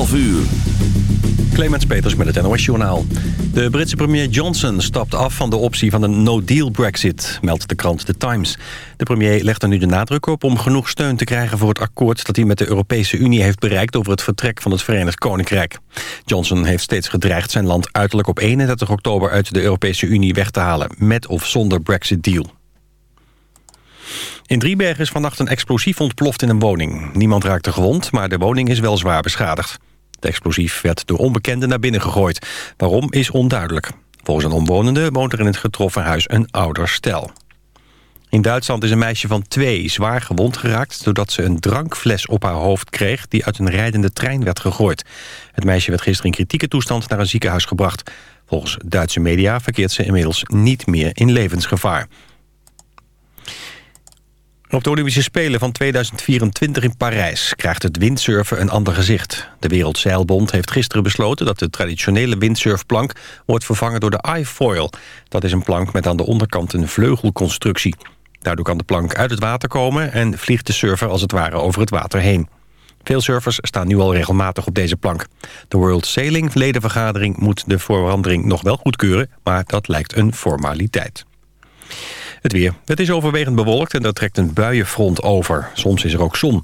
11 uur. Clemens Peters met het NOS Journaal. De Britse premier Johnson stapt af van de optie van een no-deal Brexit, meldt de krant The Times. De premier legt er nu de nadruk op om genoeg steun te krijgen voor het akkoord dat hij met de Europese Unie heeft bereikt over het vertrek van het Verenigd Koninkrijk. Johnson heeft steeds gedreigd zijn land uiterlijk op 31 oktober uit de Europese Unie weg te halen, met of zonder Brexit-deal. In Driebergen is vannacht een explosief ontploft in een woning. Niemand raakte gewond, maar de woning is wel zwaar beschadigd. De explosief werd door onbekenden naar binnen gegooid. Waarom is onduidelijk. Volgens een omwonende woont er in het getroffen huis een ouder stel. In Duitsland is een meisje van twee zwaar gewond geraakt... doordat ze een drankfles op haar hoofd kreeg... die uit een rijdende trein werd gegooid. Het meisje werd gisteren in kritieke toestand naar een ziekenhuis gebracht. Volgens Duitse media verkeert ze inmiddels niet meer in levensgevaar. Op de Olympische Spelen van 2024 in Parijs krijgt het windsurfen een ander gezicht. De Wereldzeilbond heeft gisteren besloten dat de traditionele windsurfplank wordt vervangen door de iFoil. Dat is een plank met aan de onderkant een vleugelconstructie. Daardoor kan de plank uit het water komen en vliegt de surfer als het ware over het water heen. Veel surfers staan nu al regelmatig op deze plank. De World Sailing ledenvergadering moet de verandering nog wel goedkeuren, maar dat lijkt een formaliteit. Het weer. Het is overwegend bewolkt en er trekt een buienfront over. Soms is er ook zon.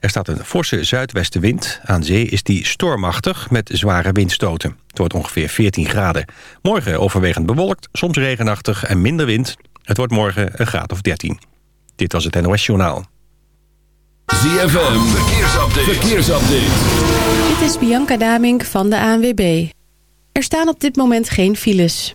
Er staat een forse zuidwestenwind. Aan zee is die stormachtig met zware windstoten. Het wordt ongeveer 14 graden. Morgen overwegend bewolkt, soms regenachtig en minder wind. Het wordt morgen een graad of 13. Dit was het NOS Journaal. ZFM. Verkeersupdate. Verkeersupdate. Dit is Bianca Damink van de ANWB. Er staan op dit moment geen files.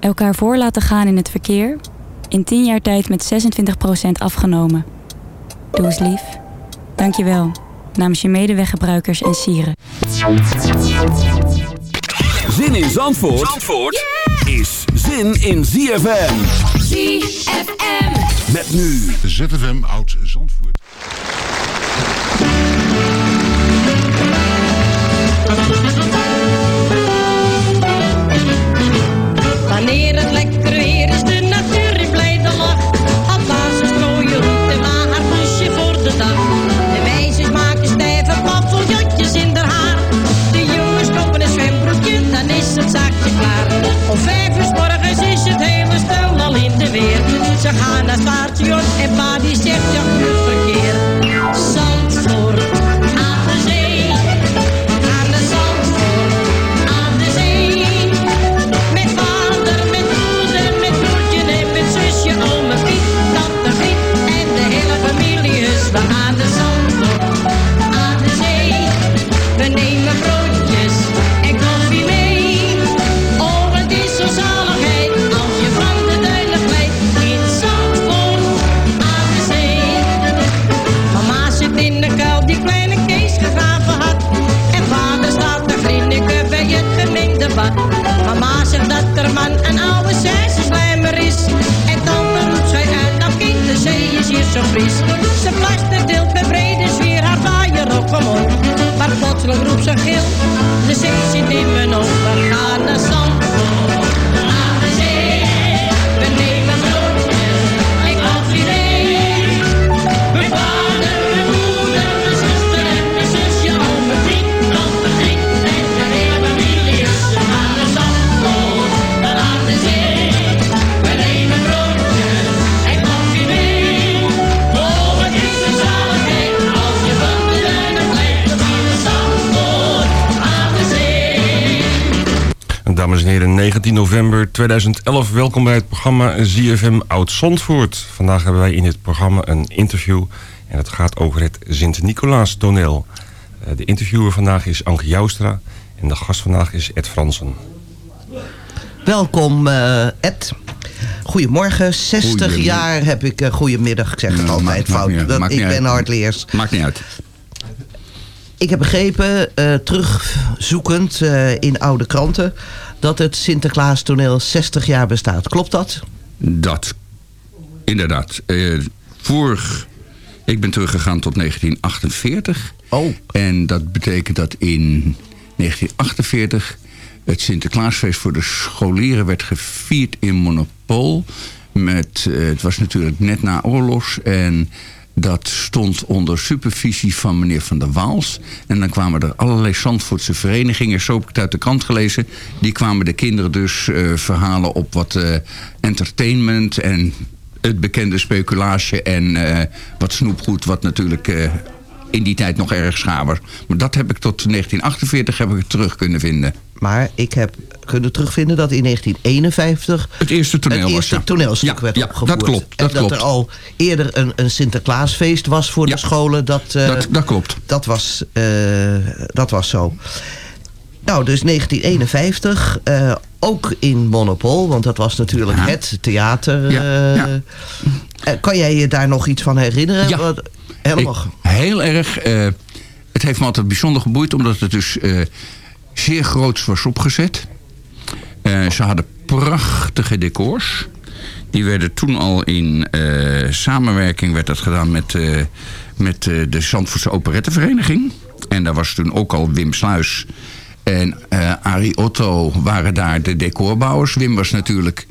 Elkaar voor laten gaan in het verkeer. In 10 jaar tijd met 26% afgenomen. Doe eens lief. Dank je wel. Namens je medeweggebruikers en sieren. Zin in Zandvoort, Zandvoort is zin in ZFM. ZFM. Met nu ZFM Oud Zandvoort. 2011. Welkom bij het programma ZFM Oud-Zandvoort. Vandaag hebben wij in dit programma een interview. En het gaat over het Sint-Nicolaas toneel. Eh, De interviewer vandaag is Anke Joustra. En de gast vandaag is Ed Fransen. Welkom eh, Ed. Goedemorgen, 60 Goedemiddag. jaar heb ik... uh, goedemiddag, ik zeg het Ja, altijd maakt fout. Dat, ik ben hardleers. Maakt niet uit. Ik heb begrepen, eh, terugzoekend eh, in oude kranten... dat het Sinterklaas toneel 60 jaar bestaat. Klopt dat? Dat, inderdaad. Eh, vorig, ik ben teruggegaan tot 1948. Oh. En dat betekent dat in 1948 het Sinterklaasfeest voor de scholieren werd gevierd in Monopol. Met, eh, het was natuurlijk net na oorlogs en dat stond onder supervisie van meneer Van der Waals. En dan kwamen er allerlei Zandvoortse verenigingen, zo heb ik het uit de krant gelezen. Die kwamen de kinderen dus eh, verhalen op wat eh, entertainment en het bekende speculage en eh, wat snoepgoed, wat natuurlijk in die tijd nog erg was. Maar dat heb ik tot 1948 heb ik het terug kunnen vinden. Maar ik heb kunnen terugvinden dat in 1951... Het eerste toneel het was, eerste ja. toneelstuk Ja, werd ja, opgevoerd. dat klopt, dat en dat klopt. er al eerder een, een Sinterklaasfeest was voor de scholen. Dat, eh, Dat, dat klopt. Dat was, eh, dat was zo. Nou, dus 1951, eh, ook in Monopol, want dat was natuurlijk het theater. Kan jij je daar nog iets van herinneren? Ja. Wat- Helemaal. Ik- heel erg. eh, het heeft me altijd bijzonder geboeid, omdat het dus eh, zeer groots was opgezet. Eh, ze hadden prachtige decors. Die werden toen al in samenwerking werd dat gedaan met, met de Zandvoortse Operettenvereniging. En daar was toen ook al Wim Sluis en Arie Otto waren daar de decorbouwers. Wim was natuurlijk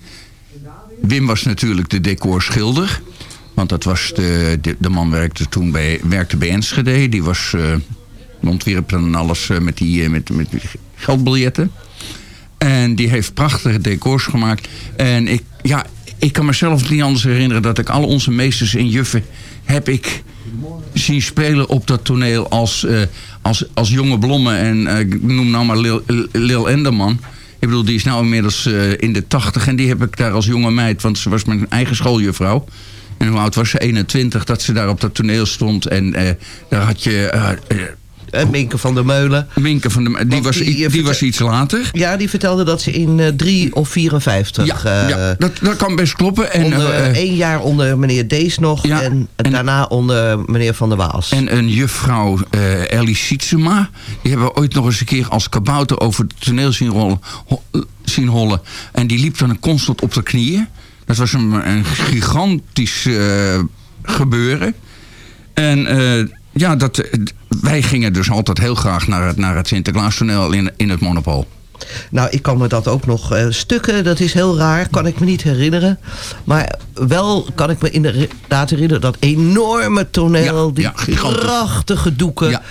Wim was natuurlijk de decorschilder. Want dat was de, de, man werkte toen bij, werkte bij Enschede. Die was eh ontwierp en alles eh, met, die, eh, met, met geldbiljetten. En die heeft prachtige decors gemaakt. En ik, ja, ik kan mezelf niet anders herinneren dat ik al onze meesters en juffen heb ik zien spelen op dat toneel als, als, als jonge blommen. En ik noem nou maar Lil, Lil Enderman. Ik bedoel, die is nou inmiddels in de tachtig. En die heb ik daar als jonge meid, want ze was mijn eigen schooljuffrouw. En hoe oud was ze? 21, dat ze daar op dat toneel stond. En eh, daar had je... Eh, Minke van der Meulen. Minke van de, die, was, die, was iets later. Ja, die vertelde dat ze in eh 3 of 54... Ja, ja dat, dat kan best kloppen. En, onder, één jaar onder meneer Dees nog Ja, en, en- daarna onder meneer Van der Waals. En een juffrouw Ellie Sietsema. Die hebben we ooit nog eens een keer als kabouter over het toneel zien, rollen, zien hollen. En die liep dan constant op de knieën. Dat was een, een gigantisch eh, gebeuren. En eh, ja, dat, eh, wij gingen dus altijd heel graag naar het, naar het Sinterklaastoneel in, in het Monopol. Nou, ik kan me dat ook nog stukken, dat is heel raar, kan ik me niet herinneren. Maar wel kan ik me inderdaad herinneren dat enorme toneel, Ja, die ja, prachtige doeken, Ja.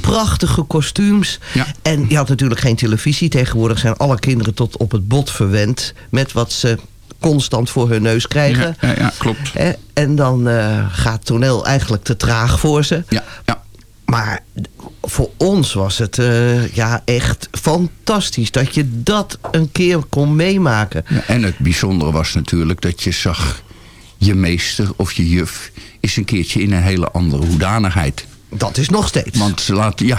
prachtige kostuums. En je had natuurlijk geen televisie. Tegenwoordig zijn alle kinderen tot op het bot verwend met wat ze constant voor hun neus krijgen. Ja, ja, klopt. Hè? En dan eh, gaat toneel eigenlijk te traag voor ze. Ja, ja. Maar voor ons was het eh, ja, echt fantastisch dat je dat een keer kon meemaken. Ja, en het bijzondere was natuurlijk dat je zag... je meester of je juf is een keertje in een hele andere hoedanigheid. Dat is nog steeds. Want laat, ja,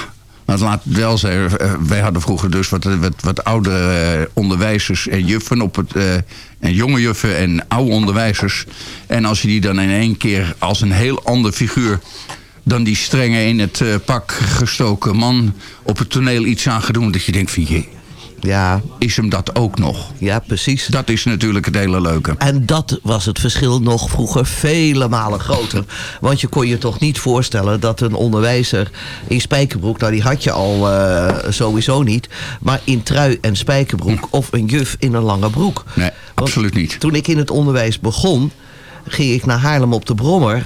maar laat wel zeggen, eh, wij hadden vroeger dus wat, wat, wat eh, onderwijzers en juffen op het, eh, en jonge juffen en oude onderwijzers. En als je die dan in één keer als een heel ander figuur dan die strenge in het pak gestoken man op het toneel iets aan gaat doen, dat je denkt van je, Ja. is hem dat ook nog. Ja, precies. Dat is natuurlijk het hele leuke. En dat was het verschil nog vroeger vele malen groter. Want je kon je toch niet voorstellen dat een onderwijzer in spijkerbroek... nou die had je al eh, sowieso niet... maar in trui en spijkerbroek of een juf in een lange broek. Nee, absoluut niet. Toen ik in het onderwijs begon, ging ik naar Haarlem op de Brommer...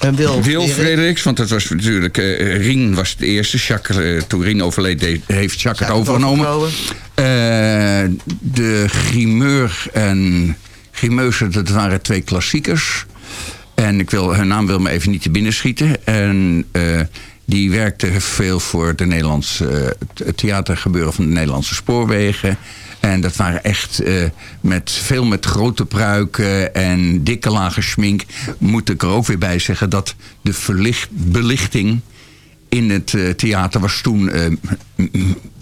En Wil, Wil Frederiks, want dat was natuurlijk... eh Rien was de eerste. Jacques, eh, toen Rien overleed, heeft Jacques het overgenomen. Eh, de Grimeur en Grimeuse, dat waren twee klassiekers. En ik wil, hun naam wil me even niet te binnen schieten. En die werkte veel voor de Nederlandse, het theatergebeuren van de Nederlandse spoorwegen. En dat waren echt eh, met, veel met grote pruiken en dikke lage schmink. Moet ik er ook weer bij zeggen dat de verlicht, belichting in het eh, theater was toen eh,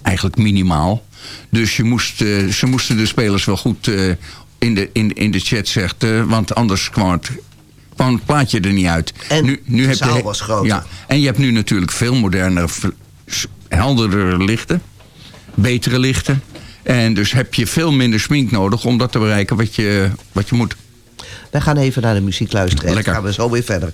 eigenlijk minimaal. Dus je moest, ze moesten de spelers wel goed in, de, in, in de chat zetten. Want anders kwam het, kwam het plaatje er niet uit. En nu, nu de heb zaal je, was groter. Ja, en je hebt nu natuurlijk veel modernere, helderdere lichten. Betere lichten. En dus heb je veel minder smink nodig om dat te bereiken wat je, wat je moet. Wij gaan even naar de muziek luisteren. En Lekker. dan gaan we zo weer verder.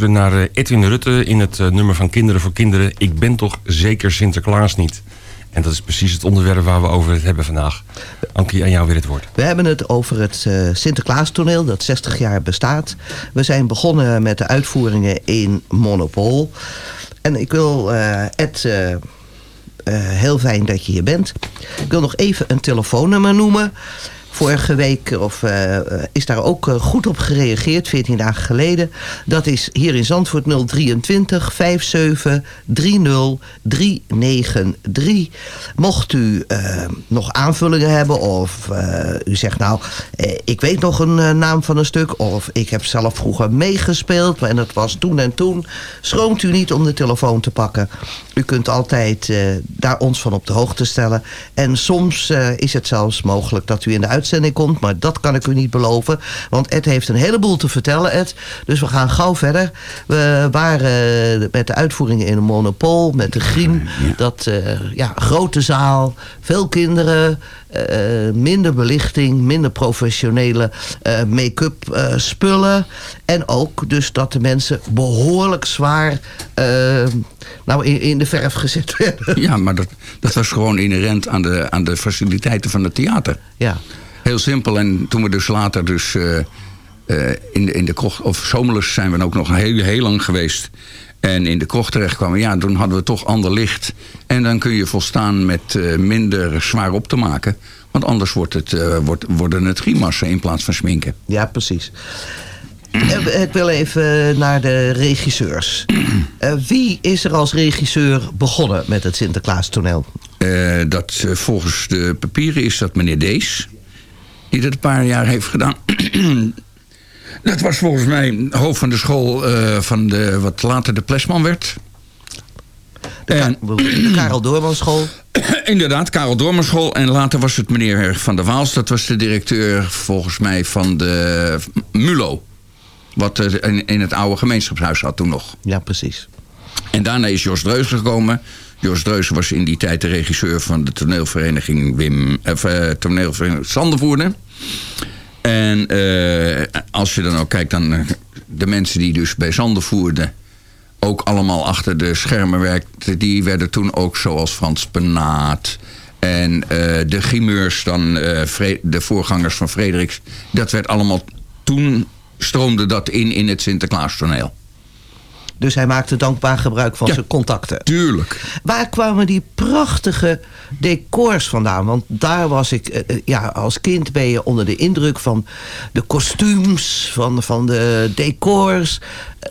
Luisteren naar eh, Edwin Rutte in het eh, nummer van Kinderen voor Kinderen. Ik ben toch zeker Sinterklaas niet. En dat is precies het onderwerp waar we over het hebben vandaag. Ankie, aan jou weer het woord. We hebben het over het uh, Sinterklaas-toneel dat 60 jaar bestaat. We zijn begonnen met de uitvoeringen in Monopol. En ik wil uh, Ed... Heel fijn dat je hier bent. Ik wil nog even een telefoonnummer noemen. Vorige week of, uh, is daar ook uh, goed op gereageerd, 14 dagen geleden. Dat is hier in Zandvoort 023 57 30 393. Mocht u nog aanvullingen hebben of u zegt nou, ik weet nog een naam van een stuk... of ik heb zelf vroeger meegespeeld en het was toen en toen... schroomt u niet om de telefoon te pakken. U kunt altijd daar ons van op de hoogte stellen. En soms is het zelfs mogelijk dat u in de uitzending komt. Maar dat kan ik u niet beloven. Want Ed heeft een heleboel te vertellen, Ed. Dus we gaan gauw verder. We waren met de uitvoeringen in een monopol. Met de griem. Dat uh, ja, grote zaal. Veel kinderen. Uh, minder belichting, minder professionele uh, make-up uh, spullen. En ook dus dat de mensen behoorlijk zwaar nou, in, in, de verf gezet werden. Ja, maar dat, dat was gewoon inherent aan de, aan de faciliteiten van het theater. Ja. Heel simpel. En toen we dus later dus uh, uh, in, in de krocht... of zomerlus zijn we ook nog heel, heel lang geweest... En in de krocht terechtkwamen, ja, toen hadden we toch ander licht. En dan kun je volstaan met uh, minder zwaar op te maken. Want anders wordt het, uh, wordt, worden het grimassen in plaats van sminken. Ja, precies. Ik wil even naar de regisseurs. Wie is er als regisseur begonnen met het Sinterklaas toneel? Dat, volgens de papieren is dat meneer Dees. Die dat een paar jaar heeft gedaan. dat was volgens mij hoofd van de school van de, wat later de Plesman werd. De, en, de Karel Doormanschool. Inderdaad, Karel Doormanschool. En later was het meneer Van der Waals. Dat was de directeur volgens mij van de MULO. Wat in, in het oude gemeenschapshuis had toen nog. Ja, precies. En daarna is Jos Dreus gekomen. Jos Dreus was in die tijd de regisseur van de toneelvereniging Wim, of, uh, toneelvereniging Sandervoerder. En uh, als je dan ook kijkt, uh, de mensen die dus bij Zandervoerden ook allemaal achter de schermen werkten, die werden toen ook zoals Frans Penaat en de grimeurs dan, de voorgangers van Frederiks, dat werd allemaal toen stroomde dat in in het Sinterklaastoneel. Dus hij maakte dankbaar gebruik van ja, zijn contacten. Tuurlijk. Waar kwamen die prachtige decors vandaan? Want daar was ik, uh, ja, als kind ben je onder de indruk van de kostuums, van, van de decors.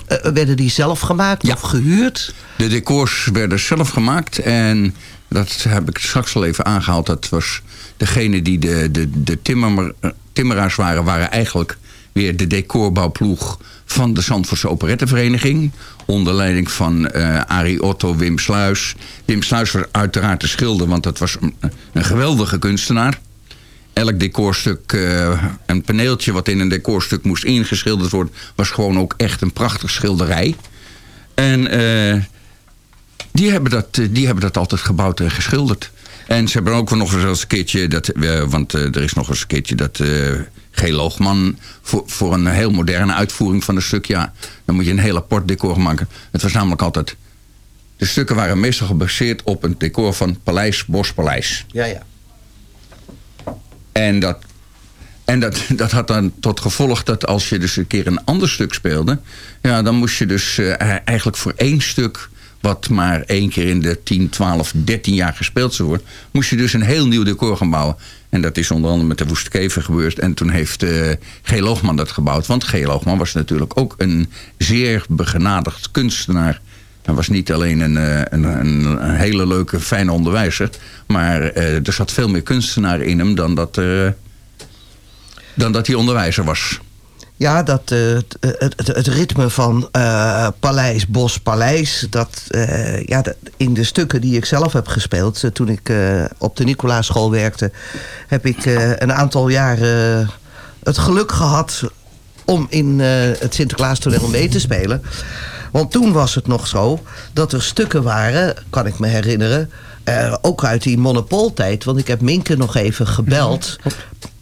Uh, werden die zelf gemaakt ja. of gehuurd? De decors werden zelf gemaakt en dat heb ik straks al even aangehaald. Dat was degene die de, de, de timmer, timmeraars waren, waren eigenlijk weer de decorbouwploeg van de Zandvoortse Operettevereniging. Onder leiding van uh, Arie Otto Wim Sluis. Wim Sluis was uiteraard de schilder, want dat was een, een geweldige kunstenaar. Elk decorstuk, uh, een paneeltje wat in een decorstuk moest ingeschilderd worden... was gewoon ook echt een prachtig schilderij. En uh, die, hebben dat, die hebben dat altijd gebouwd en geschilderd. En ze hebben ook nog eens een keertje... Dat, want er is nog eens een keertje dat... G. Loogman voor, voor een heel moderne uitvoering van een stuk. Ja, dan moet je een heel apart decor maken. Het was namelijk altijd... De stukken waren meestal gebaseerd op een decor van Paleis Bospaleis. Ja, ja. En dat, en dat, dat had dan tot gevolg dat als je dus een keer een ander stuk speelde... Ja, dan moest je dus uh, eigenlijk voor één stuk wat maar één keer in de 10, 12, 13 jaar gespeeld zou worden... moest je dus een heel nieuw decor gaan bouwen. En dat is onder andere met de Woeste Kever gebeurd. En toen heeft uh, G. Loogman dat gebouwd. Want G. Loogman was natuurlijk ook een zeer begenadigd kunstenaar. Hij was niet alleen een, een, een, een hele leuke, fijne onderwijzer. Maar uh, er zat veel meer kunstenaar in hem dan dat, dan dat hij onderwijzer was. Ja, dat, uh, het, het, het, ritme van uh, Paleis, Bos, Paleis... Dat, ja, dat, in de stukken die ik zelf heb gespeeld... toen ik op de Nicolaaschool werkte... heb ik een aantal jaren het geluk gehad... om in het Sinterklaas-toneel mee te spelen. Want toen was het nog zo dat er stukken waren... kan ik me herinneren... ook uit die monopoltijd. Want ik heb Minke nog even gebeld...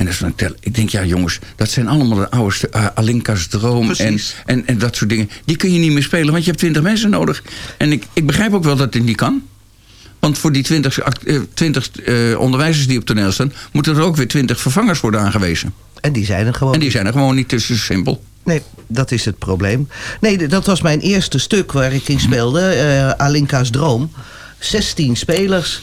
En dat is dan tel- ik denk, ja jongens, dat zijn allemaal de oude eh, Alinka's Droom en, en, en dat soort dingen. Die kun je niet meer spelen, want je hebt twintig mensen nodig. En ik, ik begrijp ook wel dat dit niet kan. Want voor die twintig eh, onderwijzers die op toneel staan... moeten er ook weer twintig vervangers worden aangewezen. En die zijn er gewoon En die zijn er gewoon niet tussen simpel. Nee, dat is het probleem. Nee, dat was mijn eerste stuk waar ik in speelde. eh, Alinka's Droom. 16 spelers.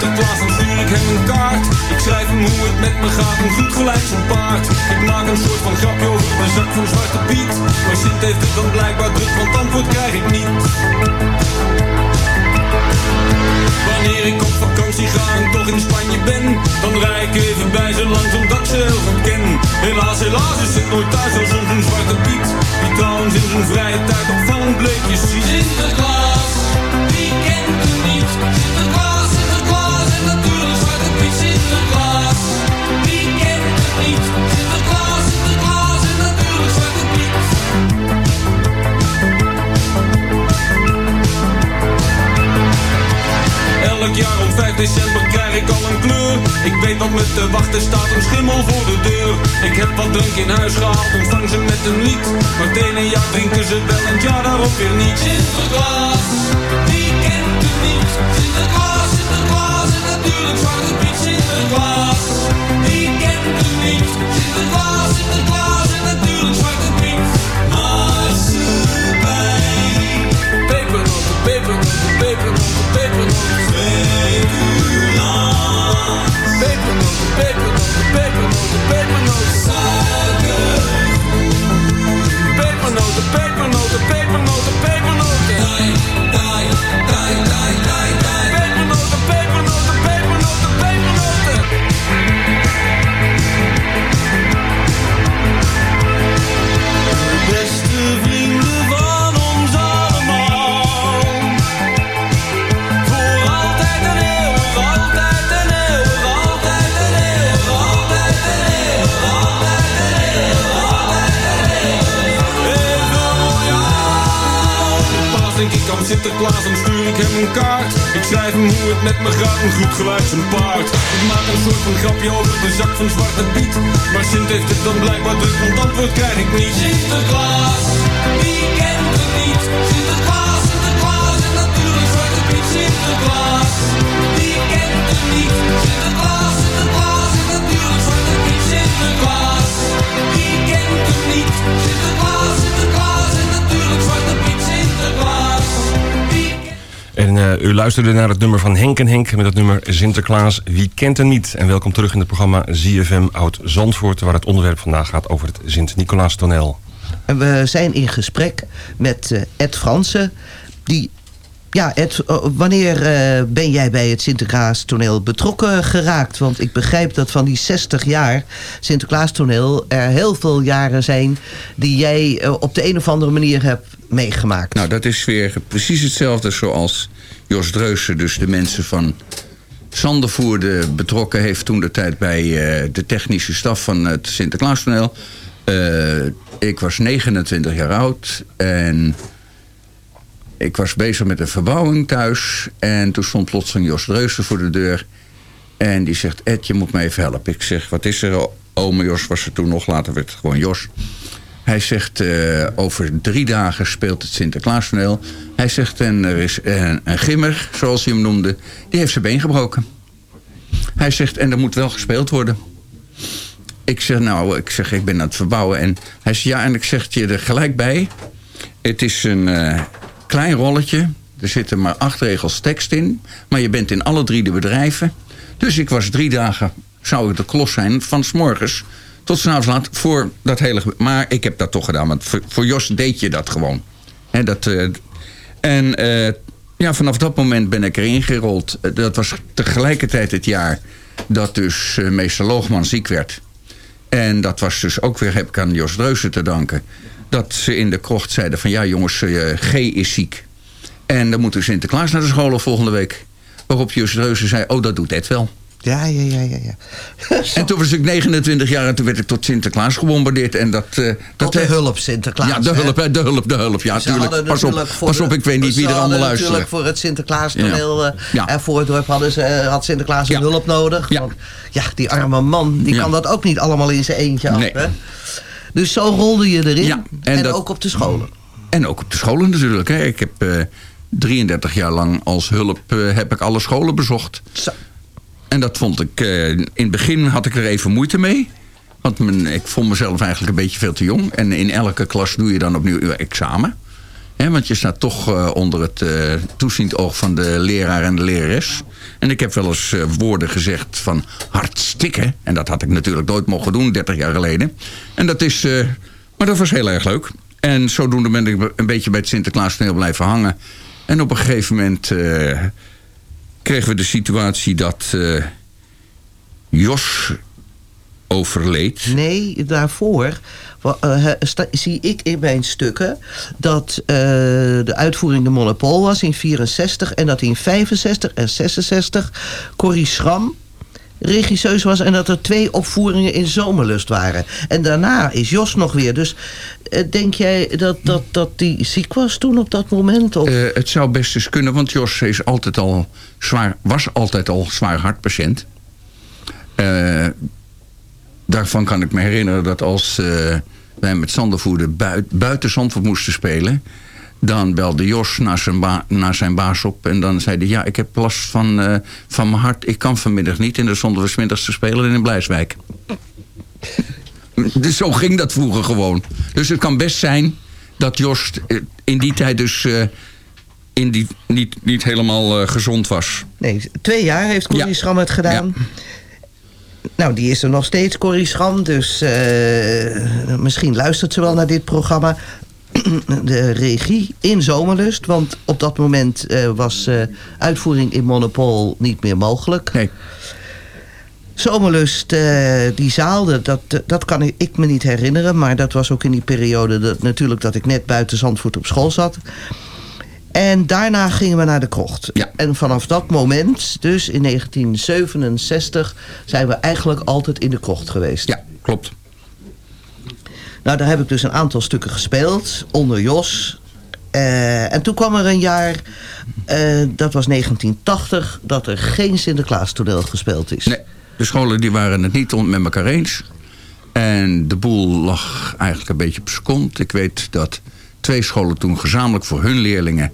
Sinterklaas, ik hem een kaart. Ik schrijf hem hoe het met me gaat, een goed gelijk zo'n paard. Ik maak een soort van grapje over mijn zak van Zwarte Piet. Maar Sint heeft het dan blijkbaar druk, want antwoord krijg ik niet. Wanneer ik op vakantie ga en toch in Spanje ben Dan rij ik even bij ze langs omdat ze heel goed ken Helaas, helaas is het nooit thuis als soms zwarte piet Die trouwens in zijn vrije tijd opvallend bleekjes ziet Sinterklaas, wie kent hem niet? Sinterklaas, Wie kent hem niet? Elk jaar om 5 december krijg ik al een kleur. Ik weet wat me te wachten staat, een schimmel voor de deur. Ik heb wat drank in huis gehaald, ontvang ze met een lied. Maar het ene jaar drinken ze wel en jaar daarop weer niet. Sinterklaas, wie kent het niet? Sinterklaas, Sinterklaas en natuurlijk Zwarte Piet. Sinterklaas, wie kent het niet? Sinterklaas, Sinterklaas en natuurlijk Zwarte Piet. Marsepein Pepernoten, pepernoten, pepernoten, pepernoten. Speculant Pepernoten, pepernoten, pepernoten, pepernoten druk, want antwoord krijg ik niet. U luisterde naar het nummer van Henk en Henk met het nummer Sinterklaas. Wie kent hem niet? En welkom terug in het programma ZFM Oud Zandvoort... waar het onderwerp vandaag gaat over het Sint-Nicolaas toneel. En we zijn in gesprek met eh, Ed Fransen. Die, ja, Ed, eh, wanneer eh, ben jij bij het Sinterklaas toneel betrokken geraakt? Want ik begrijp dat van die 60 jaar Sinterklaas toneel er heel veel jaren zijn die jij op de een of andere manier hebt meegemaakt. Nou, dat is weer precies hetzelfde zoals Jos Dreusen, dus de mensen van Zandervoerde betrokken heeft toen de tijd bij eh, de technische staf van het Sinterklaastoneel. Eh ik was 29 jaar oud en ik was bezig met een verbouwing thuis. En toen stond plotseling Jos Dreusen voor de deur. En die zegt, Ed, je moet me even helpen. Ik zeg, wat is er? Ome Jos was er toen nog, later werd het gewoon Jos. Hij zegt, eh, over drie dagen speelt het Sinterklaastoneel. Hij zegt, en er is een, gimmer, zoals hij hem noemde, die heeft zijn been gebroken. Hij zegt, en er moet wel gespeeld worden. Ik zeg, nou, ik zeg, ik ben aan het verbouwen. En hij zegt, ja, en ik zeg je er gelijk bij. Het is een eh, klein rolletje. Er zitten maar acht regels tekst in. Maar je bent in alle drie de bedrijven. Dus ik was drie dagen, zou ik de klos zijn, van s morgens tot s'avonds laat voor dat hele... Maar ik heb dat toch gedaan, want voor, Jos deed je dat gewoon. Hè, dat, eh, en eh, ja, vanaf dat moment ben ik erin gerold. Eh, Dat was tegelijkertijd het jaar dat dus meester Loogman ziek werd. En dat was dus ook weer, heb ik aan Jos Dreuzen te danken... dat ze in de krocht zeiden van... ja jongens, G is ziek. En dan moet dus Sinterklaas naar de scholen volgende week. Waarop Jos Dreuzen zei, oh dat doet Ed wel. Ja, ja, ja, ja. ja. En toen was ik 29 jaar en toen werd ik tot Sinterklaas gebombardeerd. En dat, eh, dat de hulp, Sinterklaas. Ja, de hulp, hè, de hulp, de hulp. Ja, tuurlijk. Pas op, pas op, ik weet niet wie er allemaal luisteren. Natuurlijk voor het Sinterklaas toneel Ja. eh, Ja. en voor het dorp hadden ze, eh, had Sinterklaas een hulp nodig. Ja. Want ja, die arme man, die kan dat ook niet allemaal in zijn eentje af. Nee. Hè? Dus zo rolde je erin. En en dat- ook op de scholen. En ook op de scholen natuurlijk. Hè. Ik heb eh, 33 jaar lang als hulp heb ik alle scholen bezocht. En dat vond ik... eh, in het begin had ik er even moeite mee. Want ik vond mezelf eigenlijk een beetje veel te jong. En in elke klas doe je dan opnieuw je examen. Want je staat toch eh, onder het toeziend oog van de leraar en de lerares. En ik heb wel eens woorden gezegd van hartstikke. En dat had ik natuurlijk nooit mogen doen, 30 jaar geleden. En dat is... maar dat was heel erg leuk. En zodoende ben ik een beetje bij het Sinterklaas toneel blijven hangen. En op een gegeven moment kregen we de situatie dat eh, Jos overleed. Nee, daarvoor eh, zie ik in mijn stukken dat eh, de uitvoering de Monopol was in 64 en dat in 65 en 66 Corrie Schram regisseus was en dat er twee opvoeringen in Zomerlust waren. En daarna is Jos nog weer. Dus denk jij dat, dat, dat die ziek was toen op dat moment? Of? Eh, het zou best eens kunnen, want Jos is altijd al zwaar, was altijd al zwaar hartpatiënt. Eh, daarvan kan ik me herinneren dat als eh, wij met Zandervoerder bui- buiten Zandvoort moesten spelen... dan belde Jos naar zijn, naar zijn baas op en dan zei hij... ja, ik heb last van, eh, van mijn hart, ik kan vanmiddag niet. En dan stonden te spelen in Blijswijk. Dus zo ging dat vroeger gewoon. Dus het kan best zijn dat Jos eh, in die tijd dus eh, in die, niet, niet helemaal eh, gezond was. Nee, twee jaar heeft Corrie Ja. Schram het gedaan. Nou, die is er nog steeds, Corrie Schram. Dus misschien luistert ze wel naar dit programma. De regie in Zomerlust. Want op dat moment was uitvoering in Monopol niet meer mogelijk. Nee. Zomerlust, eh, die zaal, dat- dat, kan ik, ik me niet herinneren. Maar dat was ook in die periode dat, natuurlijk dat ik net buiten Zandvoort op school zat. En daarna gingen we naar de krocht. En vanaf dat moment, dus in 1967, zijn we eigenlijk altijd in de krocht geweest. Ja, klopt. Nou, daar heb ik dus een aantal stukken gespeeld, onder Jos. Eh, en toen kwam er een jaar, eh, dat was 1980, dat er geen Sinterklaas toneel gespeeld is. Nee, de scholen die waren het niet met elkaar eens. En de boel lag eigenlijk een beetje op kont. Ik weet dat twee scholen toen gezamenlijk voor hun leerlingen...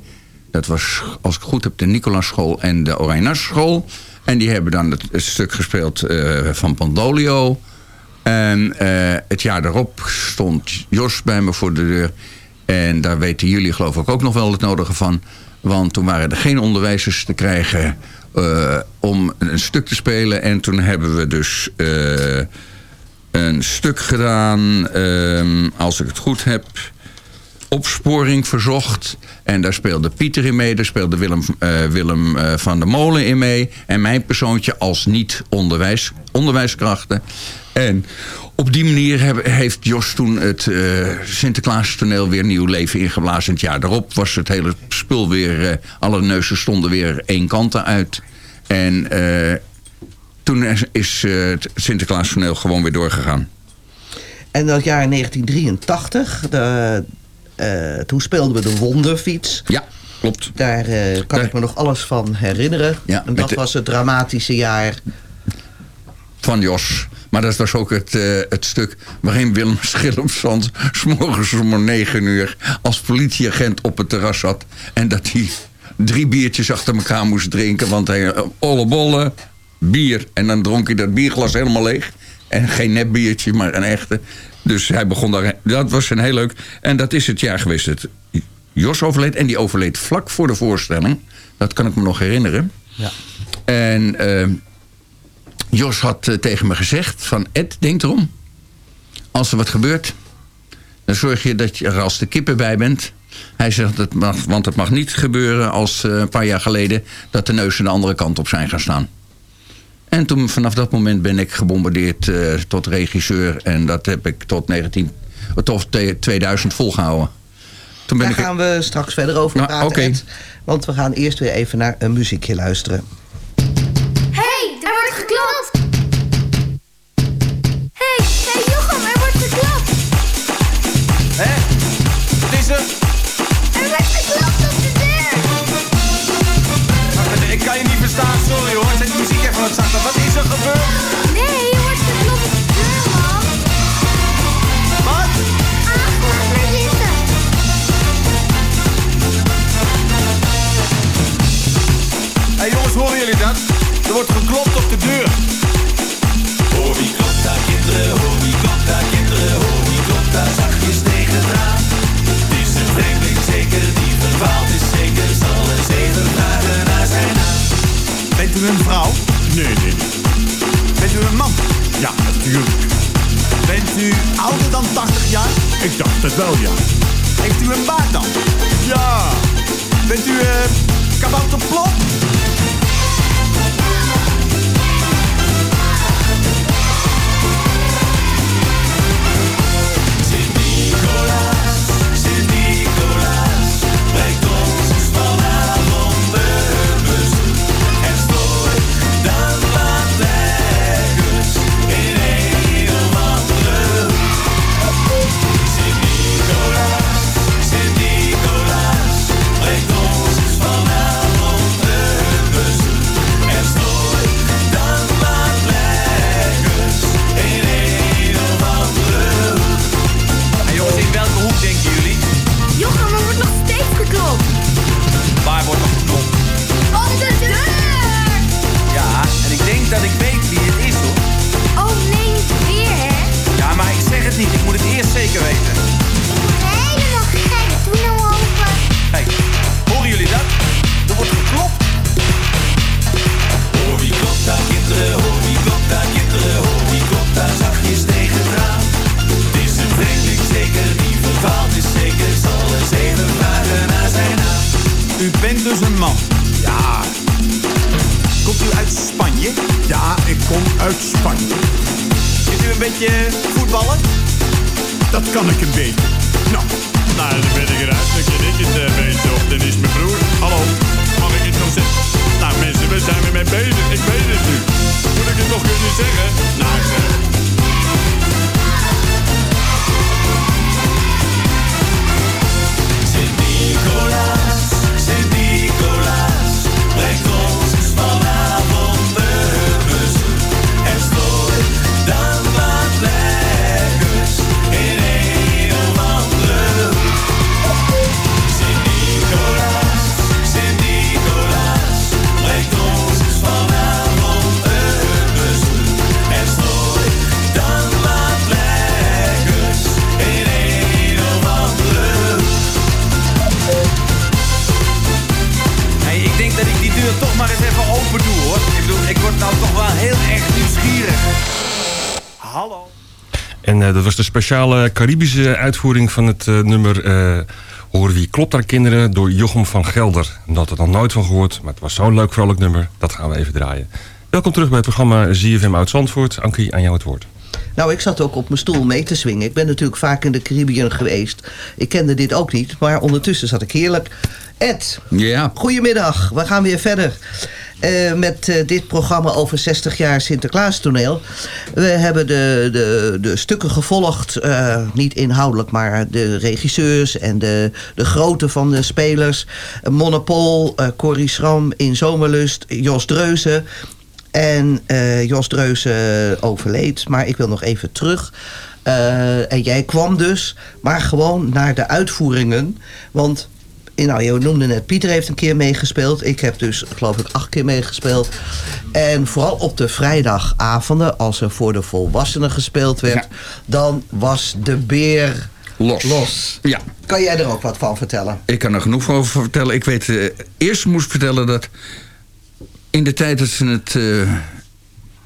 dat was, als ik goed heb, de Nicolasschool en de Orijnasschool... en die hebben dan het, het stuk gespeeld eh, van Pandolio... En eh, het jaar daarop stond Jos bij me voor de deur. En daar weten jullie geloof ik ook nog wel het nodige van. Want toen waren er geen onderwijzers te krijgen eh, om een stuk te spelen. En toen hebben we dus eh, een stuk gedaan, ehm, als ik het goed heb... Opsporing verzocht. En daar speelde Pieter in mee. Daar speelde Willem, eh, Willem eh, van der Molen in mee. En mijn persoontje als niet-onderwijs, onderwijskrachten. En op die manier heeft Jos toen het eh Sinterklaas toneel weer nieuw leven ingeblazen. Het jaar daarop was het hele spul weer... alle neuzen stonden weer één kant uit. En toen is, het Sinterklaas toneel gewoon weer doorgegaan. En dat jaar 1983, de, eh, toen speelden we de Wonderfiets. Ja, klopt. Daar eh, kan ik me nog alles van herinneren. Ja, en dat de- was het dramatische jaar. van Jos. Maar dat was ook het, eh, het stuk waarin Willem Schillemsand... s'morgens om negen uur als politieagent op het terras zat... en dat hij drie biertjes achter elkaar moest drinken... want hij, olle bolle, bier. En dan dronk hij dat bierglas helemaal leeg. En geen nepbiertje, maar een echte. Dus hij begon daar... Dat was een heel leuk... En dat is het jaar geweest. Het, Jos overleed. En die overleed vlak voor de voorstelling. Dat kan ik me nog herinneren. Ja. En eh, Jos had eh, tegen me gezegd van... Ed, denk erom. Als er wat gebeurt... dan zorg je dat je er als de kippen bij bent. Hij zegt, dat mag, want het mag niet gebeuren als eh, een paar jaar geleden... dat de neuzen de andere kant op zijn gaan staan. En toen, vanaf dat moment ben ik gebombardeerd eh, tot regisseur. En dat heb ik tot, 19, tot 2000 volgehouden. Toen ben Daar ik, gaan we straks verder over Nou, praten. Ed. Want we gaan eerst weer even naar een muziekje luisteren. Wordt geklopt op de deur. Hoor wie klopt daar kinderen, hoor wie klopt daar kinderen, hoor wie klopt daar zachtjes tegen het raam. Het is een vreemdeling zeker, die verdwaald is zeker, zal eens even vragen naar zijn naam. Bent u een vrouw? Nee, nee, nee. Bent u een man? Ja, natuurlijk. Bent u ouder dan 80 jaar? Ik dacht het wel, ja. Speciale Caribische uitvoering van het eh, nummer eh Hoor wie klopt daar kinderen door Jochem van Gelder. Dat had er nog nooit van gehoord, maar het was zo'n leuk vrolijk nummer. Dat gaan we even draaien. Welkom terug bij het programma ZFM Oud Zandvoort. Ankie, aan jou het woord. Nou, ik zat ook op mijn stoel mee te swingen. Ik ben natuurlijk vaak in de Caribbean geweest. Ik kende dit ook niet, maar ondertussen zat ik heerlijk. Ed, Ja. goedemiddag. We gaan weer verder. eh, met eh, dit programma over 60 jaar Sinterklaas toneel. We hebben de, de, de stukken gevolgd, eh, niet inhoudelijk, maar de regisseurs en de, de grootte van de spelers. Monopol, Corrie Schram in Zomerlust, Jos Dreuzen. En eh, Jos Dreuzen overleed, maar ik wil nog even terug. Eh, en jij kwam dus, maar gewoon naar de uitvoeringen. Want nou, je noemde net, Pieter heeft een keer meegespeeld. Ik heb dus, geloof ik, acht keer meegespeeld. En vooral op de vrijdagavonden, als er voor de volwassenen gespeeld werd... dan was de beer los. Ja. Kan jij er ook wat van vertellen? Ik kan er genoeg over vertellen. Ik weet, eh, eerst moest vertellen dat in de tijd dat ze het eh,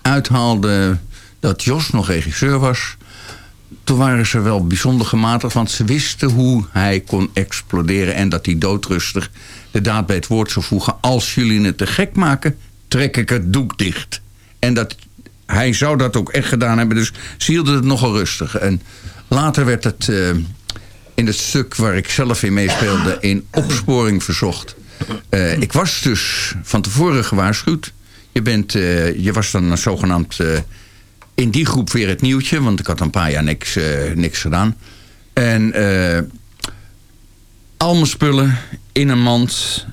uithaalden dat Jos nog regisseur was, toen waren ze wel bijzonder gematigd, want ze wisten hoe hij kon exploderen en dat hij doodrustig de daad bij het woord zou voegen. Als jullie het te gek maken, trek ik het doek dicht. En dat, hij zou dat ook echt gedaan hebben, dus ze hielden het nogal rustig. En later werd het eh, in het stuk waar ik zelf in meespeelde in opsporing verzocht. Eh, ik was dus van tevoren gewaarschuwd. Je, bent, eh, je was dan zogenaamd eh, in die groep weer het nieuwtje. Want ik had een paar jaar niks, niks gedaan. En al mijn spullen in een mand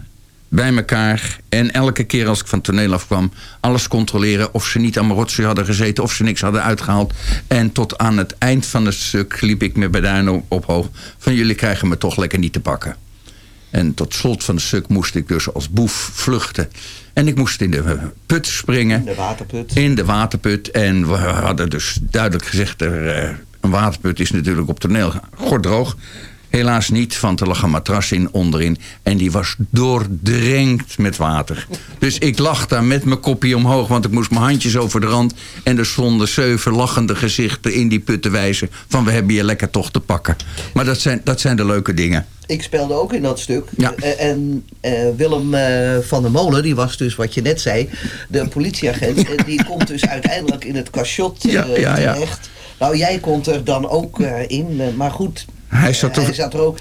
bij elkaar. En elke keer als ik van toneel afkwam... alles controleren of ze niet aan mijn rotzooi hadden gezeten... of ze niks hadden uitgehaald. En tot aan het eind van het stuk liep ik met op, op hoog... van jullie krijgen me toch lekker niet te pakken. En tot slot van het stuk moest ik dus als boef vluchten. En ik moest in de put springen. In de waterput. In de waterput. En we hadden dus duidelijk gezegd... Er, eh, een waterput is natuurlijk op toneel gordroog. Helaas niet, want er lag een matras in onderin. En die was doordrenkt met water. Dus ik lag daar met mijn kopje omhoog... want ik moest mijn handjes over de rand... en er stonden zeven lachende gezichten in die put te wijzen... van we hebben je lekker toch te pakken. Maar dat zijn, dat zijn de leuke dingen. Ik speelde ook in dat stuk. Ja. Eh, en eh, Willem eh, van der Molen, die was dus wat je net zei, de politieagent. en die komt dus uiteindelijk in het cachot eh, Ja, terecht. Nou, jij komt er dan ook in, maar goed. Hij zat er- hij zat er ook.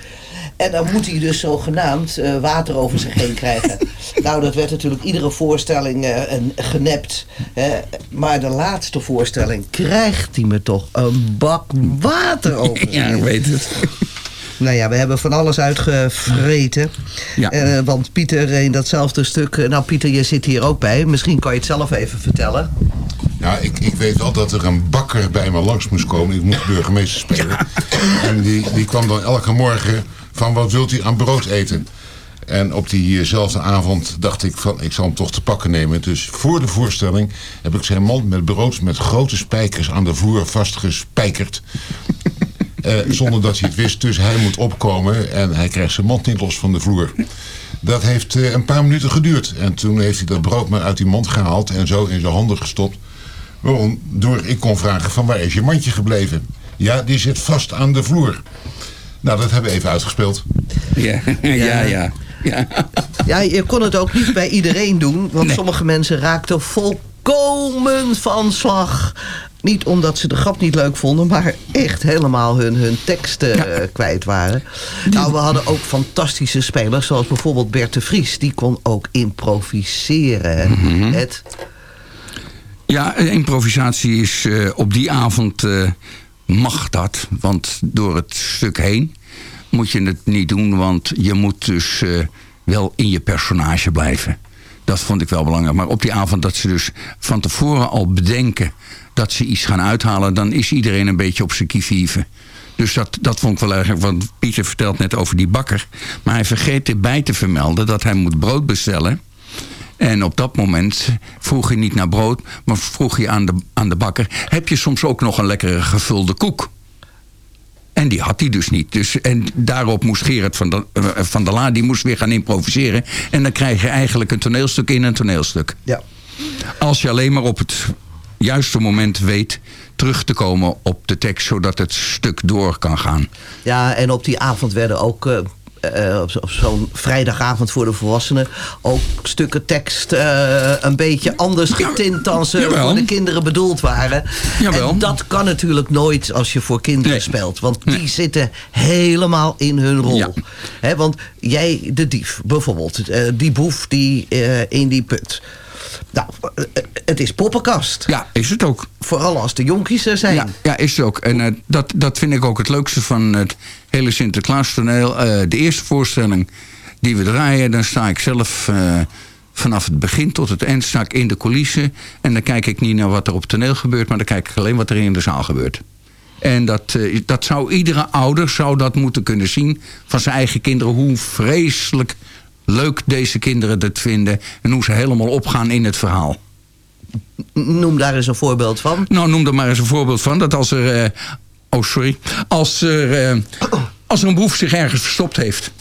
En dan moet hij dus zogenaamd eh, water over zich heen krijgen. nou, dat werd natuurlijk iedere voorstelling een, genept. Hè. Maar de laatste voorstelling krijgt hij me toch een bak water over zich Ja, ik weet het. Nou ja, we hebben van alles uitgevreten. Ja. Eh, want Pieter in datzelfde stuk... eh, Nou Pieter, je zit hier ook bij. Misschien kan je het zelf even vertellen. Ja, ik, ik weet wel dat er een bakker bij me langs moest komen. Ik moest burgemeester spelen. En die, die kwam dan elke morgen van wat wilt u aan brood eten? En op diezelfde avond dacht ik van ik zal hem toch te pakken nemen. Dus voor de voorstelling heb ik zijn mand met brood met grote spijkers aan de vloer vastgespijkerd. Eh, zonder dat hij het wist. Dus hij moet opkomen en hij krijgt zijn mand niet los van de vloer. Dat heeft eh, een paar minuten geduurd. En toen heeft hij dat brood maar uit die mond gehaald en zo in zijn handen gestopt. Waardoor ik kon vragen van waar is je mandje gebleven? Ja, die zit vast aan de vloer. Nou, dat hebben we even uitgespeeld. Ja, ja, ja. ja. Ja, je kon het ook niet bij iedereen doen. Want sommige mensen raakten volkomen van slag. Niet omdat ze de grap niet leuk vonden, maar echt helemaal hun, hun teksten eh, kwijt waren. Nou, we hadden ook fantastische spelers, zoals bijvoorbeeld Bert de Vries. Die kon ook improviseren. Mhm. Het, Ja, eh, improvisatie is eh, op die avond mag dat. Want door het stuk heen moet je het niet doen. Want je moet dus wel in je personage blijven. Dat vond ik wel belangrijk. Maar op die avond dat ze dus van tevoren al bedenken... dat ze iets gaan uithalen... dan is iedereen een beetje op zijn kievieven. Dus dat, dat vond ik wel erg. Want Pieter vertelt net over die bakker. Maar hij vergeet erbij te vermelden dat hij moet brood bestellen... En op dat moment vroeg je niet naar brood, maar vroeg je aan de, aan de bakker... heb je soms ook nog een lekkere gevulde koek? En die had hij dus niet. Dus, en daarop moest Gerard van, de, eh, van der Laan die moest weer gaan improviseren. En dan krijg je eigenlijk een toneelstuk in een toneelstuk. Ja. Als je alleen maar op het juiste moment weet terug te komen op de tekst... zodat het stuk door kan gaan. Ja, en op die avond werden ook... eh, eh, op, zo- op zo'n vrijdagavond voor de volwassenen... ook stukken tekst eh, een beetje anders getint dan ze jawel. voor de kinderen bedoeld waren. Jawel. En dat kan natuurlijk nooit als je voor kinderen speelt. Want die zitten helemaal in hun rol. Hè, want jij, de dief bijvoorbeeld, die boef die in die put... Nou, eh, het is poppenkast. Ja, is het ook. Vooral als de jonkies er zijn. Ja, ja is het ook. En eh, dat, dat vind ik ook het leukste van het hele Sinterklaas toneel. Eh, de eerste voorstelling die we draaien, dan sta ik zelf vanaf het begin tot het eind sta ik in de coulissen. En dan kijk ik niet naar wat er op toneel gebeurt, maar dan kijk ik alleen wat er in de zaal gebeurt. En dat, dat zou iedere ouder zou dat moeten kunnen zien van zijn eigen kinderen. Hoe vreselijk leuk deze kinderen het vinden. En hoe ze helemaal opgaan in het verhaal. Noem daar eens een voorbeeld van. Nou, noem er maar eens een voorbeeld van. Dat als er... eh, oh, sorry. Als er, eh, als er een boef zich ergens verstopt heeft...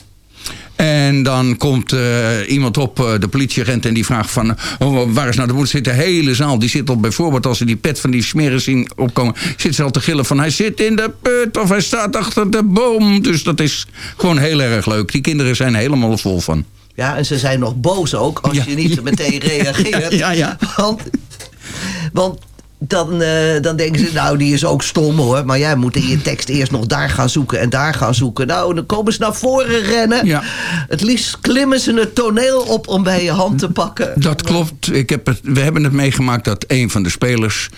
En dan komt eh, iemand op, de politieagent, en die vraagt van... oh, waar is nou de boef? Zit de hele zaal, die zit al bijvoorbeeld... als ze die pet van die smeren zien opkomen... zit ze al te gillen van hij zit in de put of hij staat achter de boom. Dus dat is gewoon heel erg leuk. Die kinderen zijn helemaal vol van. Ja, en ze zijn nog boos ook als je niet meteen reageert. Ja, ja. Want, want dan, eh, dan denken ze, nou, die is ook stom hoor. Maar jij moet in je tekst eerst nog daar gaan zoeken en daar gaan zoeken. Nou, dan komen ze naar voren rennen. Ja. Het liefst klimmen ze het toneel op om bij je hand te pakken. Dat klopt. Ik heb het, we hebben het meegemaakt dat een van de spelers...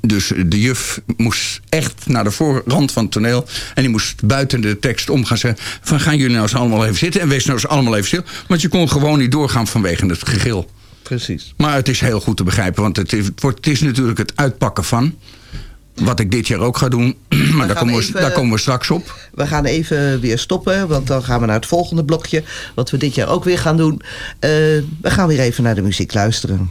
Dus de juf moest echt naar de voorrand van het toneel. En die moest buiten de tekst om gaan zeggen... van gaan jullie nou eens allemaal even zitten... en wees nou eens allemaal even stil. Want je kon gewoon niet doorgaan vanwege het gegil. Precies. Maar het is heel goed te begrijpen. Want het is, het wordt, het is natuurlijk het uitpakken van... wat ik dit jaar ook ga doen. maar daar komen, we, even- daar komen we straks op. We gaan even weer stoppen, want dan gaan we naar het volgende blokje. Wat we dit jaar ook weer gaan doen. Eh, we gaan weer even naar de muziek luisteren.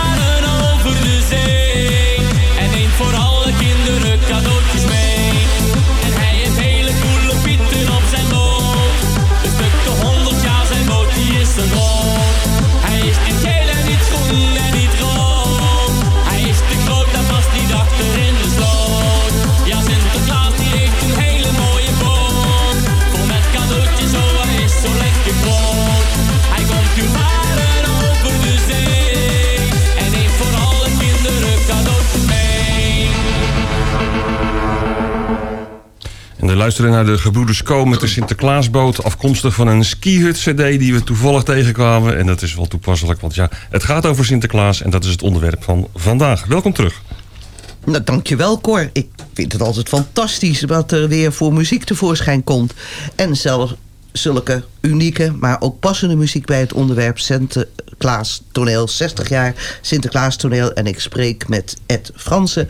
luisteren naar de Gebroeders Co met de Sinterklaasboot... afkomstig van een skihut cd die we toevallig tegenkwamen. En dat is wel toepasselijk, want ja, het gaat over Sinterklaas... en dat is het onderwerp van vandaag. Welkom terug. Nou, dankjewel Cor. Ik vind het altijd fantastisch wat er weer voor muziek tevoorschijn komt. En zelfs zulke unieke, maar ook passende muziek bij het onderwerp Sinterklaas toneel. 60 jaar Sinterklaas toneel. En ik spreek met Ed Fransen.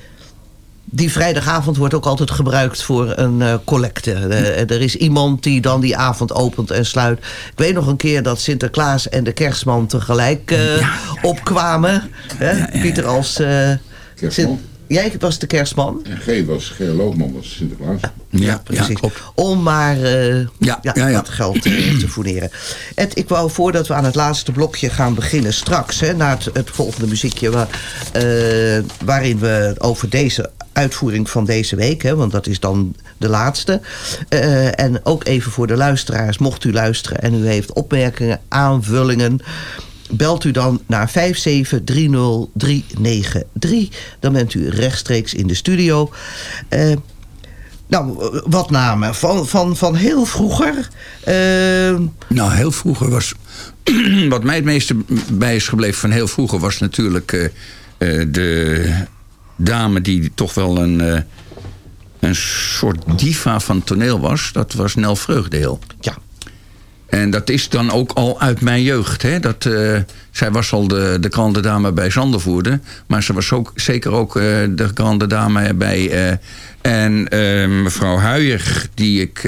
die vrijdagavond wordt ook altijd gebruikt voor een eh, collecte. Er is iemand die dan die avond opent en sluit. Ik weet nog een keer dat Sinterklaas en de kerstman tegelijk eh, opkwamen. Pieter als... eh, Sint- Jij was de kerstman? En G was, G. Loogman was Sinterklaas. Ja, precies. Om maar eh, ja, wat geld eh, te fourneren. Ed, ik wou voordat we aan het laatste blokje gaan beginnen straks... Hè, na het, het volgende muziekje... Waar, eh, waarin we over deze uitvoering van deze week... Hè, want dat is dan de laatste... eh, en ook even voor de luisteraars, mocht u luisteren... en u heeft opmerkingen, aanvullingen... Belt u dan naar 5730393. Dan bent u rechtstreeks in de studio. Eh, nou, wat namen? Van, van, van heel vroeger? Eh, Nou, heel vroeger was... wat mij het meeste bij is gebleven van heel vroeger... was natuurlijk eh, de dame die toch wel een, een soort diva van toneel was. Dat was Nel Vreugdeel. Ja. En dat is dan ook al uit mijn jeugd. Hè? Dat, eh, zij was al de, de grande dame bij Zandervoerde. Maar ze was ook, zeker ook eh, de grande dame bij... eh, en mevrouw Huijer, die ik...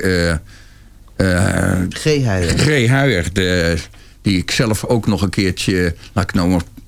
G. Huijer. G. Huijer, de, die ik zelf ook nog een keertje... Laat ik nou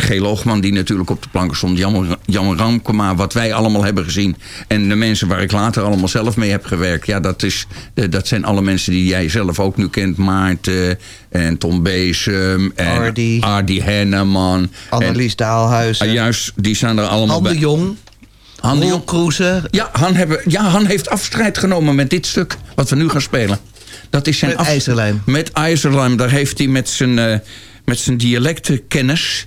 G. Loogman, die natuurlijk op de planken stond. Jan, Jan Ramkema, wat wij allemaal hebben gezien. En de mensen waar ik later allemaal zelf mee heb gewerkt. Ja, dat, is, eh, dat zijn alle mensen die jij zelf ook nu kent. Maarten en Tom Beesum. En Ardy. Ardy Henneman. Annelies Daalhuizen. Ah, juist, die staan er allemaal Han de. Jong. Han de Jong. Kroeze. Ja, Han, hebben, ja, Han heeft afstrijd genomen met dit stuk wat we nu gaan spelen. Dat is zijn Met af- IJzerlijm. Met IJzerlijm. Daar heeft hij met zijn, eh, met zijn dialectenkennis...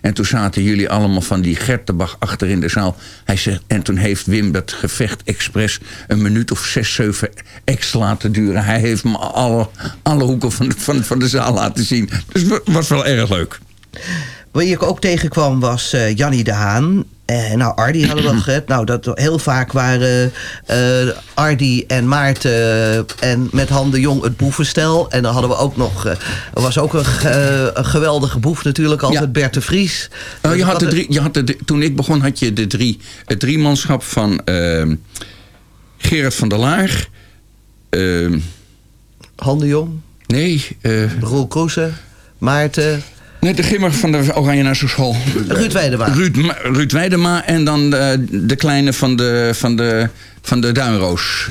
En toen zaten jullie allemaal van die Gertenbach achter in de zaal. Hij zegt, en toen heeft Wim dat gevecht expres een minuut of zes, zeven extra laten duren. Hij heeft me alle, alle hoeken van, van, van de zaal laten zien. Dus het was wel erg leuk. Wie ik ook tegenkwam was eh Jannie de Haan. Eh, nou, Ardi hadden we al gehad. Nou, dat heel vaak waren eh Ardi en Maarten en met Han de Jong het boevenstel. En dan hadden we ook nog... er was ook een, ge- een geweldige boef natuurlijk, altijd Bert de Vries. Oh, je Dus had de drie, je had de, toen ik begon had je de drie, het driemanschap van ehm, Gerard van der Laar. ehm, Han de Jong. Nee. Roel Kroese. Maarten. Nee, de gimmer van de Oranje Nassau School. Ruud Weidema. Ruud, Ruud Weidema en dan eh, de kleine van de, van de, van de Duinroos.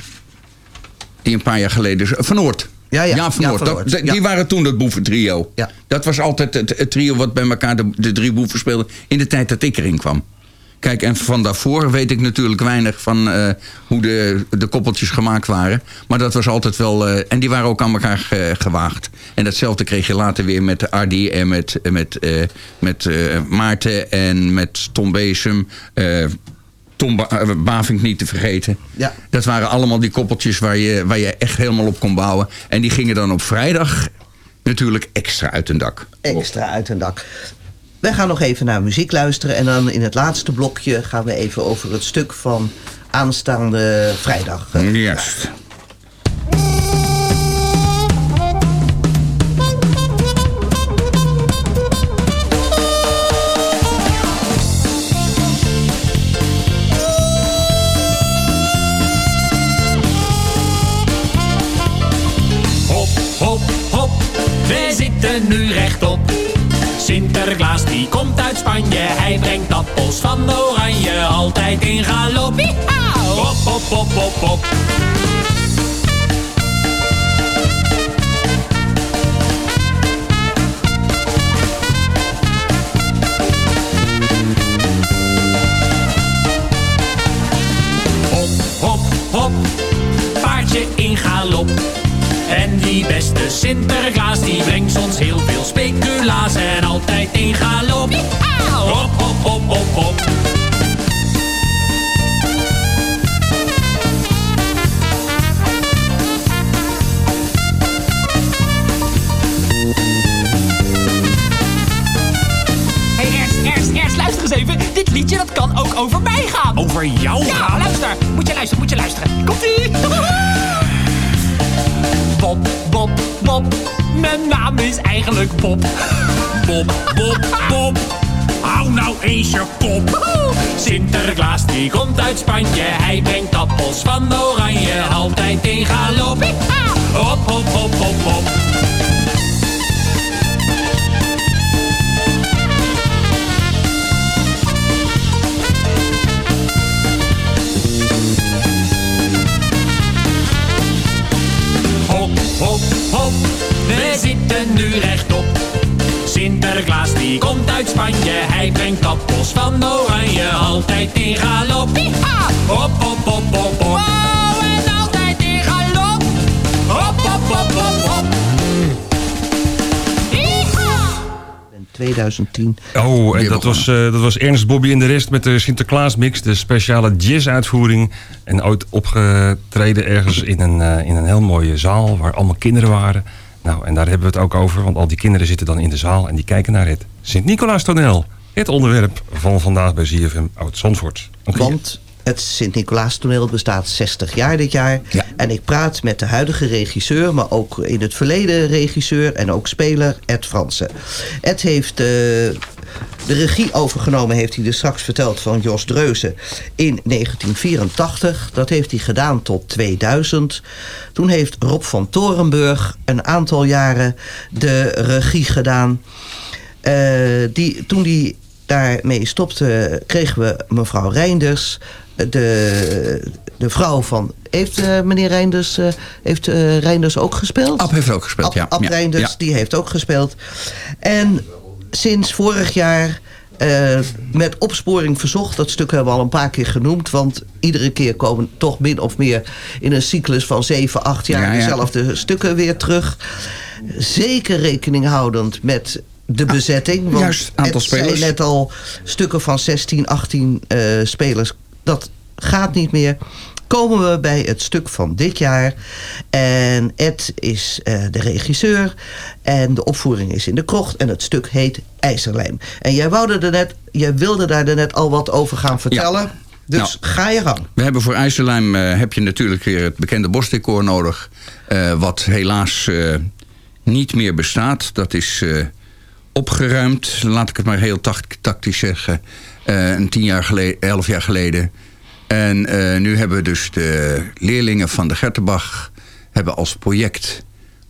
Die een paar jaar geleden... is- Van Oort. Ja, ja. Jaap van Noord. van Dat- Noord, dat- ja. Die waren toen dat boeventrio. Ja. Dat was altijd het, het trio wat bij elkaar de, de drie boeven speelde... in de tijd dat ik erin kwam. Kijk, en van daarvoor weet ik natuurlijk weinig van eh, hoe de, de koppeltjes gemaakt waren. Maar dat was altijd wel... eh, en die waren ook aan elkaar ge- gewaagd. En datzelfde kreeg je later weer met Ardi en met, met, eh, met eh, Maarten en met Tom Beesem... eh, Tom ba Bavink niet te vergeten. Ja. Dat waren allemaal die koppeltjes waar je, waar je echt helemaal op kon bouwen. En die gingen dan op vrijdag natuurlijk extra uit een dak. Extra uit een dak. Wij gaan nog even naar muziek luisteren. En dan in het laatste blokje gaan we even over het stuk van aanstaande vrijdag. Juist. Hop, hop, hop, we zitten nu rechtop. Sinterklaas die komt uit Spanje, hij brengt appels van oranje, altijd in galop. Hop, hop, hop, hop, hop. Uit Spanje, hij brengt appels van oranje, altijd in 2010. Oh, en dat was, eh, dat was Ernst Bobby en de rest met de Sinterklaas mix, de speciale jazz-uitvoering. En ooit opgetreden ergens in een, eh, in een heel mooie zaal waar allemaal kinderen waren. Nou, en daar hebben we het ook over, want al die kinderen zitten dan in de zaal en die kijken naar het Sint-Nicolaas toneel. Het onderwerp van vandaag bij ZFM Oud-Zandvoort. Want het Sint-Nicolaas toneel bestaat 60 jaar dit jaar. En ik praat met de huidige regisseur, maar ook in het verleden regisseur en ook speler Ed Fransen. Ed heeft eh, de regie overgenomen, heeft hij dus straks verteld, van Jos Dreuzen in 1984. Dat heeft hij gedaan tot 2000. Toen heeft Rob van Torenburg een aantal jaren de regie gedaan. Eh, die, toen die daarmee stopte, kregen we mevrouw Reinders. De, de vrouw van... Heeft eh, meneer Reinders, eh, heeft, eh, Reinders ook gespeeld? Ab heeft ook gespeeld, Ab, ja. Ab Ja, Reinders, ja. die heeft ook gespeeld. En sinds vorig jaar... met opsporing verzocht, dat stuk hebben we al een paar keer genoemd. Want iedere keer komen toch min of meer in een cyclus van 7, 8 jaar Ja, ja. dezelfde stukken weer terug. Zeker rekening houdend met de bezetting. Want Ah, juist, aantal het zijn spelers. net al stukken van 16, 18 eh, spelers. Dat gaat niet meer. Komen we bij het stuk van dit jaar. En Ed is eh, de regisseur. En de opvoering is in de krocht. En het stuk heet IJzerlijm. En jij, wou er net, jij wilde daar net al wat over gaan vertellen. Dus Nou, ga je gang. We hebben voor IJssellijm eh, heb je natuurlijk weer het bekende bosdecor nodig. eh, wat helaas niet meer bestaat. Dat is opgeruimd, laat ik het maar heel tact- tactisch zeggen. Eh, een tien jaar geleden, elf jaar geleden. En eh, nu hebben we dus de leerlingen van de Gertenbach... hebben als project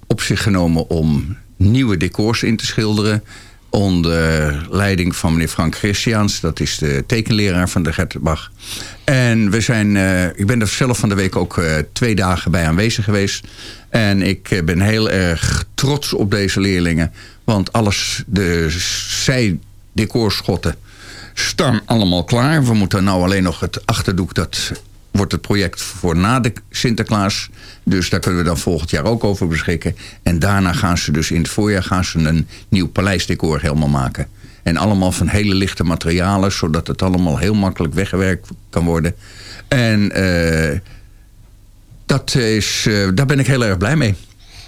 op zich genomen om nieuwe decors in te schilderen. Onder leiding van meneer Frank Christiaans. Dat is de tekenleraar van de Gertenbach. En we zijn, eh, ik ben er zelf van de week ook twee dagen bij aanwezig geweest. En ik ben heel erg trots op deze leerlingen. Want alles, de zijdecorschotten staan allemaal klaar. We moeten nou alleen nog het achterdoek, dat wordt het project voor na de Sinterklaas. Dus daar kunnen we dan volgend jaar ook over beschikken. En daarna gaan ze dus in het voorjaar gaan ze een nieuw paleisdecor helemaal maken. En allemaal van hele lichte materialen, zodat het allemaal heel makkelijk weggewerkt kan worden. En eh, dat is, eh, daar ben ik heel erg blij mee.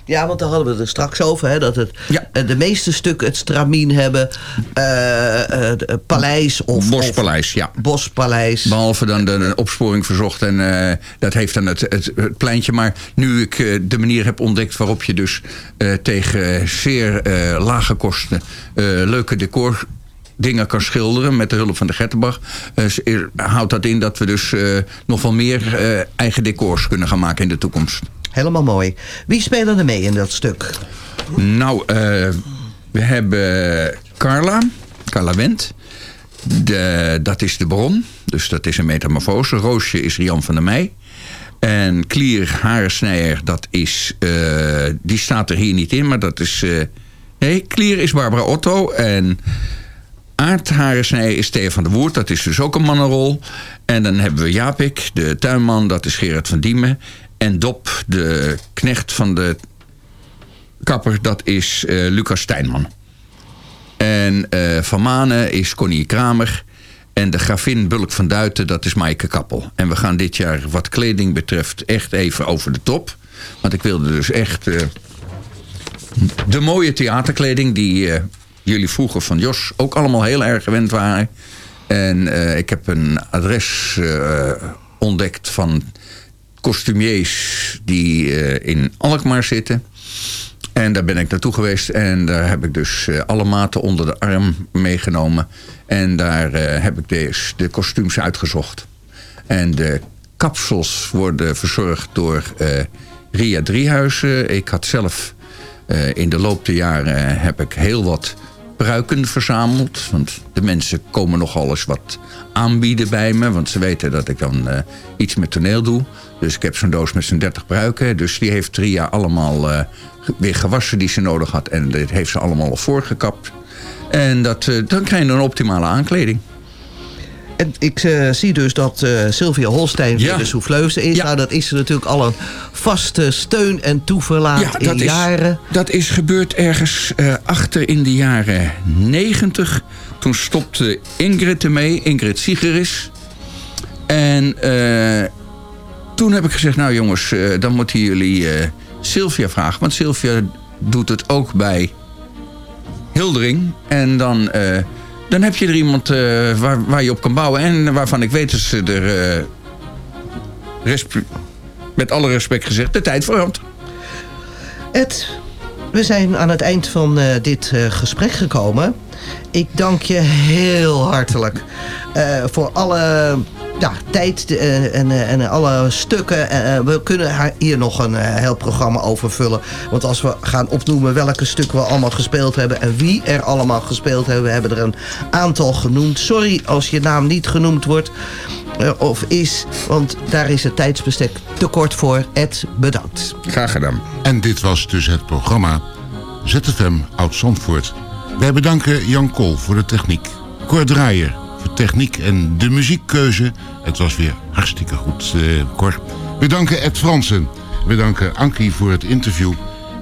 Ja, want daar hadden we het er straks over. Hè, dat het, eh, de meeste stukken het stramien hebben. de paleis of... Bospaleis, ja. Bospaleis. Behalve dan de, de opsporing verzocht. En dat heeft dan het, het, het pleintje. Maar nu ik de manier heb ontdekt waarop je dus tegen zeer lage kosten leuke decor dingen kan schilderen met de hulp van de er- houdt dat in dat we dus nog wel meer eigen decors kunnen gaan maken in de toekomst. Helemaal mooi. Wie spelen er mee in dat stuk? Nou, eh, we hebben Carla, Carla Wendt. De, dat is de bron, dus dat is een metamorfose. Roosje is Jan van der Meij. En Klier Harensnijer, dat is, eh, die staat er hier niet in, maar dat is... eh, nee, Klier is Barbara Otto en Aard Harensnijer is Theo van der Woert. Dat is dus ook een mannenrol. En dan hebben we Japik, de tuinman, dat is Gerard van Diemen. En Dop, de knecht van de kapper, dat is eh, Lucas Stijnman. En eh, Van Manen is Connie Kramer. En de gravin Bulk van Duiten, dat is Maaike Kappel. En we gaan dit jaar wat kleding betreft echt even over de top. Want ik wilde dus echt eh, de mooie theaterkleding... die jullie vroeger van Jos ook allemaal heel erg gewend waren. En ik heb een adres ontdekt van kostumiers die eh, in Alkmaar zitten... En daar ben ik naartoe geweest en daar heb ik dus eh, alle maten onder de arm meegenomen. En daar eh, heb ik de, de kostuums uitgezocht. En de kapsels worden verzorgd door Ria Driehuizen. Ik had zelf in de loop der jaren heb ik heel wat pruiken verzameld. Want de mensen komen nogal eens wat aanbieden bij me. Want ze weten dat ik dan eh, iets met toneel doe. Dus ik heb zo'n doos met zo'n 30 pruiken. Dus die heeft Ria allemaal eh, weer gewassen die ze nodig had. En dit heeft ze allemaal al voorgekapt. En dat, eh, dan krijg je een optimale aankleding. En ik eh, zie dus dat eh, Sylvia Holstein weer Ja. de souffleuse is. Nou, dat is natuurlijk al een vaste steun en toeverlaat in is, jaren. dat is gebeurd ergens eh, achter in de jaren 90. Toen stopte Ingrid ermee, Ingrid Sigeris. En toen heb ik gezegd, nou jongens, dan moeten jullie Sylvia vragen. Want Sylvia doet het ook bij Hildering. En dan, dan heb je er iemand eh, waar, waar je op kan bouwen. En waarvan ik weet dat ze er, eh, met alle respect gezegd, de tijd voor had. Ed, we zijn aan het eind van eh, dit gesprek gekomen. Ik dank je heel hartelijk voor alle ja, tijd eh, en, eh, en alle stukken. Eh, we kunnen haar hier nog een heel programma over vullen. Want als we gaan opnoemen welke stukken we allemaal gespeeld hebben... en wie er allemaal gespeeld hebben, we hebben er een aantal genoemd. Sorry als je naam niet genoemd wordt of is, want daar is het tijdsbestek te kort voor. Ed, bedankt. Graag gedaan. En dit was dus het programma ZFM Oud-Zandvoort. Wij bedanken Jan Kool voor de techniek. Cor Draaier voor techniek en de muziekkeuze. Het was weer hartstikke goed, eh, Cor. We danken Ed Fransen. We danken Ankie voor het interview.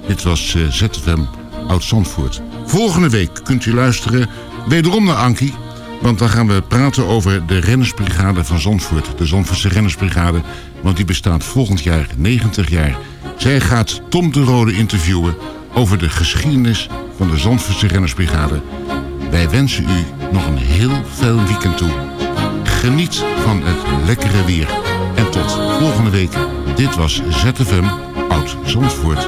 Dit was eh, ZFM Oud-Zandvoort. Volgende week kunt u luisteren wederom naar Ankie. Want dan gaan we praten over de rennersbrigade van Zandvoort. De Zandvoortse rennersbrigade. Want die bestaat volgend jaar 90 jaar. Zij gaat Tom de Rode interviewen over de geschiedenis van de Zandvoortse rennersbrigade. Wij wensen u nog een heel fijn weekend toe. Geniet van het lekkere weer. En tot volgende week. Dit was ZFM Oud Zandvoort.